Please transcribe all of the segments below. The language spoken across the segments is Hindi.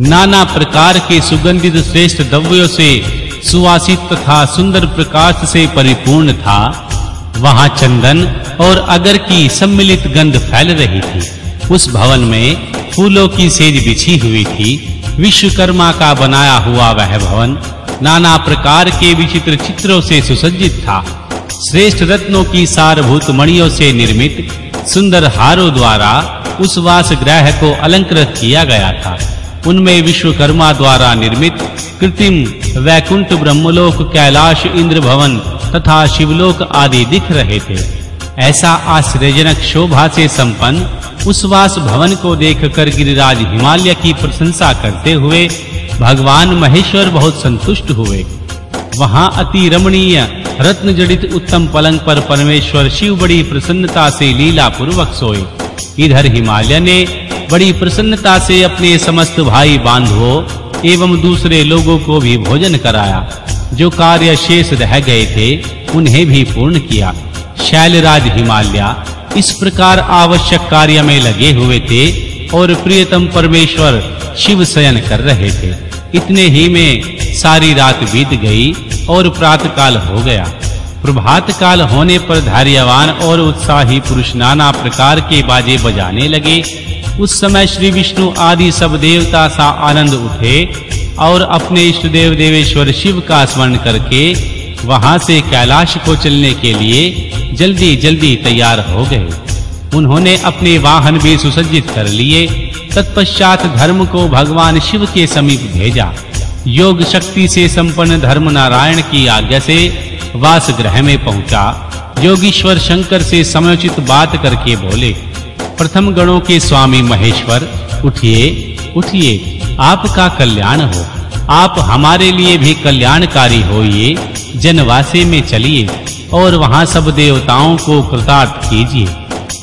नाना प्रकार के सुगंधित श्रेष्ठ द्रव्यों से, सुवासित तथा सुंदर प्रकाश से परिपूर्ण था। वहाँ चंदन और अगर की सम्मिलित गंध फैल रही थी। उस भवन में फूलों की सेज बिछी हुई थी। विश्वकर्मा का बनाया हुआ वह भवन नाना प्रकार के विचित्र चित्रों से सुसज्जित था। श्रेष्ठ रत्नों की सारभूत मणियों से निर्मित सुंदर हारों द्वारा उस वास ग्रह को अलंकृत किया गया था। उनमें विश्वकर्मा द्वारा निर्मित कृत्रिम वैकुंठ ब्रह्मलोक, कैलाश इंद्र भवन तथा शिवलोक आदि दिख रहे थे। ऐसा आश्चर्यजनक शोभा से संपन्न उस वास भवन को देखकर गिरिराज हिमालय की प्रशंसा करते हुए भगवान महेश्वर बहुत संतुष्ट हुए। वहाँ अति रमणीय रत्न जड़ित उत्तम पलंग पर परमेश्वर शिव बड़ी प्रसन्नता से लीला पूर्वक सोए। इधर हिमालय ने बड़ी प्रसन्नता से अपने समस्त भाई बांधवों एवं दूसरे लोगों को भी भोजन कराया, जो कार्य शेष रह गए थे, उन्हें भी पूर्ण किया। शैलराज हिमालय इस प्रकार आवश्यक कार्य में लगे हुए थे और प्रियतम परमेश्वर शिव शयन कर रहे थे। इतने ही में सारी रात बीत गई और प्रातः काल हो गया। प्रभात काल होने पर धैर्यवान और उत्साही पुरुष नाना प्रकार के बाजे बजाने लगे। उस समय श्री विष्णु आदि सब देवता सा आनंद उठे और अपने इष्ट देव देवेश्वर शिव का स्मरण करके वहाँ से कैलाश को चलने के लिए जल्दी-जल्दी तैयार हो गए। उन्होंने अपने वाहन भी सुसज्जित कर लिए। तत्पश्चात धर्म को भगवान शिव के समीप भेजा। योग शक्ति से संपन्न धर्म नारायण की आज्ञा से वास ग्रह में पहुँचा। योगीश्वर शंकर से समयोचित बात करके बोले प्रथम गणों के स्वामी महेश्वर, उठिए उठिए, आपका कल्याण हो। आप हमारे लिए भी कल्याणकारी होइए, जनवासे में चलिए, और वहाँ सब देवताओं को कृतार्थ कीजिए।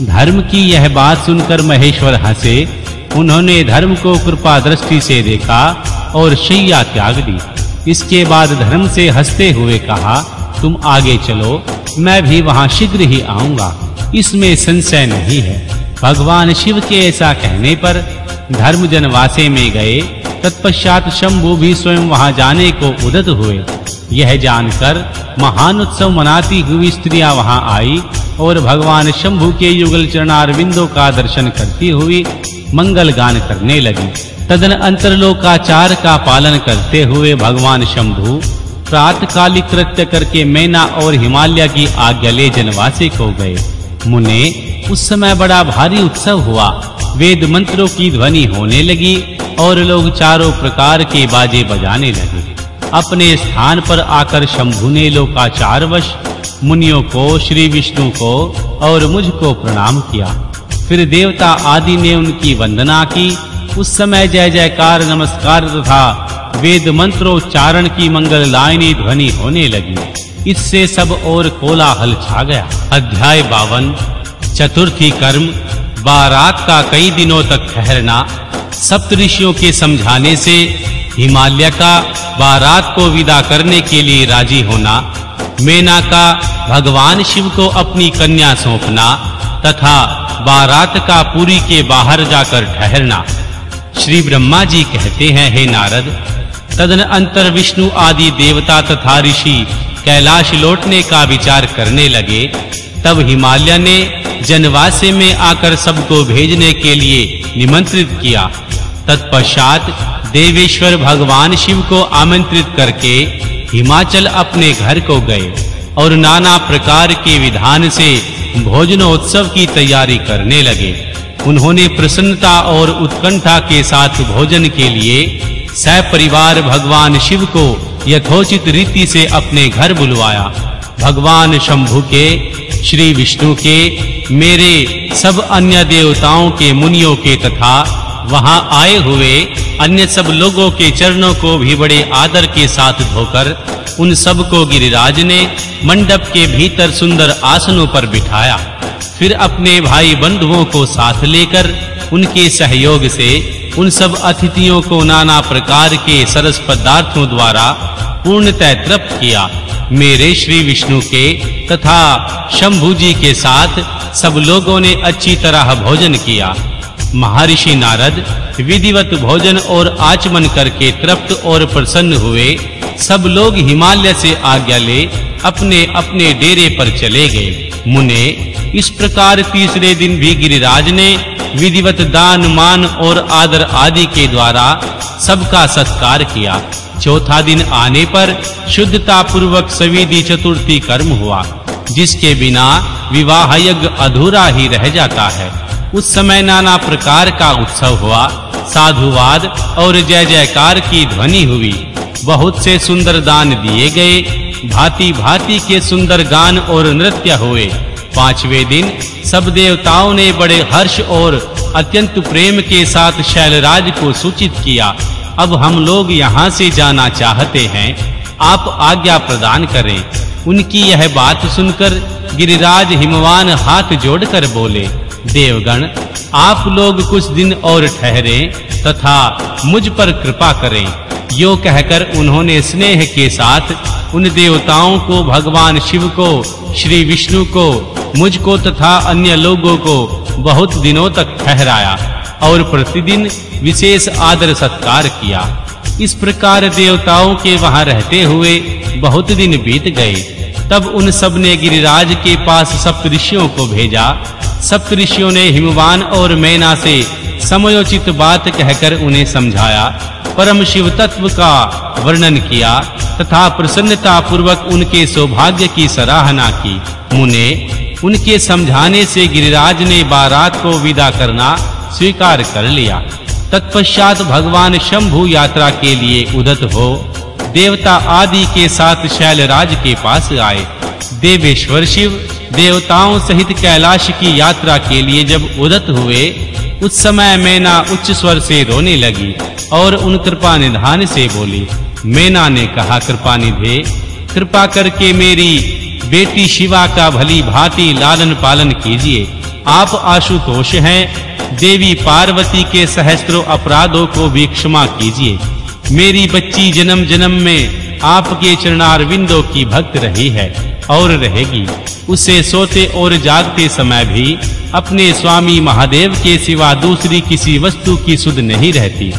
धर्म की यह बात सुनकर महेश्वर हंसे। उन्होंने धर्म को कृपा दृष्टि से देखा और शैया त्याग दी। इसके बाद धर्म से हँसते हुए कहा, तुम आगे चलो, मैं भी वहाँ शीघ्र ही आऊँगा। इसमें संशय नहीं है। भगवान शिव के ऐसा कहने पर धर्म जनवासे में गए। तत्पश्चात शंभु भी स्वयं वहाँ जाने को उदत हुए। यह जानकर महान उत्सव मनाती हुई स्त्रियाँ वहाँ आई और भगवान शंभु के युगल चरणारविंदों का दर्शन करती हुई मंगल गान करने लगी। तदन अंतरलोकाचार का पालन करते हुए भगवान शंभु प्रातकालिक कृत्य करके मैना और हिमालय की आज्ञा ले जनवासी को गए। मुने, उस समय बड़ा भारी उत्सव हुआ। वेद मंत्रों की ध्वनि होने लगी और लोग चारों प्रकार के बाजे बजाने लगे। अपने स्थान पर आकर शंभु ने लोकाचार वश मुनियों को, श्री विष्णु को और मुझको प्रणाम किया। फिर देवता आदि ने उनकी वंदना की। उस समय जय जयकार, नमस्कार तथा वेद मंत्रोच्चारण की मंगल लाइनी ध्वनि होने लगी। इससे सब और कोलाहल छा गया। अध्याय 52 चतुर्थी कर्म, बारात का कई दिनों तक ठहरना सप्तऋषियों के समझाने से हिमालय का बारात को विदा करने के लिए राज़ी होना, मेना का भगवान शिव को अपनी कन्या सौंपना, तथा बारात का पुरी के बाहर जाकर ठहरना। श्री ब्रह्मा जी कहते हैं, हे नारद, तदन अंतर विष्णु आदि देवता तथा ऋषि कैलाश लौटने का विचार करने लगे। तब हिमालय ने जनवासे में आकर सबको भेजने के लिए निमंत्रित किया। तत्पश्चात देवेश्वर भगवान शिव को आमंत्रित करके हिमाचल अपने घर को गए और नाना प्रकार के विधान से भोजनोत्सव की तैयारी करने लगे। उन्होंने प्रसन्नता और उत्कंठा के साथ भोजन के लिए सपरिवार भगवान शिव को यथोचित रीति से अपने घर बुलवाया। भगवान शंभु के, श्री विष्णु के, मेरे सब अन्य देवताओं के मुनियों के तथा वहाँ आए हुए अन्य सब लोगों के चरणों को भी बड़े आदर के साथ धोकर उन सबको गिरिराज ने मंडप के भीतर सुंदर आसनों पर बिठाया। फिर अपने भाई बंधुओं को साथ लेकर उनके सहयोग से उन सब अतिथियों को नाना प्रकार के सरस पदार्थों द्वारा पूर्णतः तृप्त किया। मेरे श्री विष्णु के तथा शंभु जी के साथ सब लोगों ने अच्छी तरह भोजन किया। महर्षि नारद विधिवत भोजन और आचमन करके तृप्त और प्रसन्न हुए। सब लोग हिमालय से आज्ञा ले अपने अपने डेरे पर चले गए। मुने, इस प्रकार तीसरे दिन भी गिरिराज ने विधिवत दान, मान और आदर आदि के द्वारा सबका सत्कार किया। चौथा दिन आने पर शुद्धता पूर्वक सविधि चतुर्थी कर्म हुआ, जिसके बिना विवाह यज्ञ अधूरा ही रह जाता है। उस समय नाना प्रकार का उत्सव हुआ। साधुवाद और जय जयकार की ध्वनि हुई। बहुत से सुंदर दान दिए गए। भांति भांति के सुंदर गान और नृत्य हुए। पाँचवें दिन सब देवताओं ने बड़े हर्ष और अत्यंत प्रेम के साथ शैलराज को सूचित किया, अब हम लोग यहाँ से जाना चाहते हैं। आप आज्ञा प्रदान करें। उनकी यह बात सुनकर गिरिराज हिमवान हाथ जोड़कर बोले, देवगण, आप लोग कुछ दिन और ठहरें तथा मुझ पर कृपा करें। यो कहकर उन्होंने स्नेह के साथ उन देवताओं को भगवान शिव को, श्री विष्णु को मुझको तथा अन्य लोगों को बहुत दिनों तक ठहराया और प्रतिदिन विशेष आदर सत्कार किया। इस प्रकार देवताओं के वहाँ रहते हुए बहुत दिन बीत गए। तब उन सबने गिरिराज के पास सप्तऋषियों को भेजा। सप्तऋषियों ने हिमवान और मैना से समयोचित बात कहकर उन्हें समझाया। परम शिव तत्व का वर्णन किया तथा प्रसन्नता पूर्वक उनके सौभाग्य की सराहना की। मुने उनके समझाने से गिरिराज ने बारात को विदा करना स्वीकार कर लिया। तत्पश्चात भगवान शंभु यात्रा के लिए उदत हो, देवता आदि के साथ शैलराज के पास आए। देवेश्वर शिव देवताओं सहित कैलाश की यात्रा के लिए जब उदत हुए, उस समय मैना उच्च स्वर से रोने लगी और उन कृपा निधान से बोली, मैना ने कहा, कृपा निधे, कृपा करके मेरी बेटी शिवा का भली भांति लालन पालन कीजिए। आप आशुतोष हैं। देवी पार्वती के सहस्त्रों अपराधों को भी क्षमा कीजिए। मेरी बच्ची जन्म जन्म में आपके चरणारविंदों की भक्त रही है और रहेगी। उसे सोते और जागते समय भी अपने स्वामी महादेव के सिवा दूसरी किसी वस्तु की सुध नहीं रहती।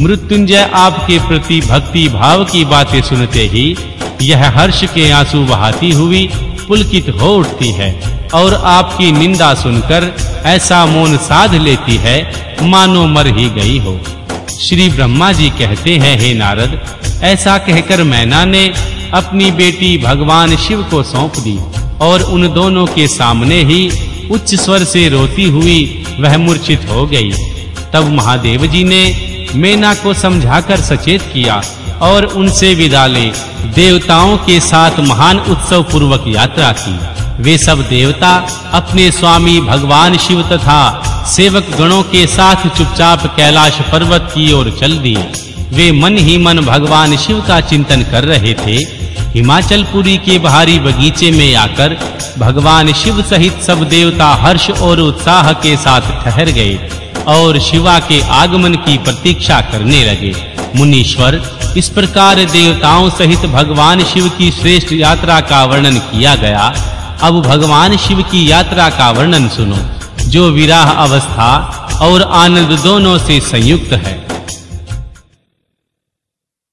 मृत्युंजय आपके प्रति भक्ति भाव की बातें सुनते ही यह हर्ष के आँसू बहाती हुई पुलकित हो उठती है और आपकी निंदा सुनकर ऐसा मौन साध लेती है, मानो मर ही गई हो। श्री ब्रह्मा जी कहते हैं, हे नारद, ऐसा कहकर मैना ने अपनी बेटी भगवान शिव को सौंप दी और उन दोनों के सामने ही उच्च स्वर से रोती हुई वह मूर्छित हो गई। तब महादेव जी ने मैना को समझाकर सचेत किया और उनसे विदा ले। देवताओं के साथ महान उत्सव पूर्वक यात्रा की। वे सब देवता अपने स्वामी भगवान शिव तथा सेवक गणों के साथ चुपचाप कैलाश पर्वत की ओर चल दिए। वे मन ही मन भगवान शिव का चिंतन कर रहे थे। हिमाचलपुरी के बाहरी बगीचे में आकर भगवान शिव सहित सब देवता हर्ष और उत्साह के साथ ठहर गए और शिवा के आगमन की प्रतीक्षा करने लगे। मुनीश्वर, इस प्रकार देवताओं सहित भगवान शिव की श्रेष्ठ यात्रा का वर्णन किया गया। अब भगवान शिव की यात्रा का वर्णन सुनो, जो विराह अवस्था और आनंद दोनों से संयुक्त है।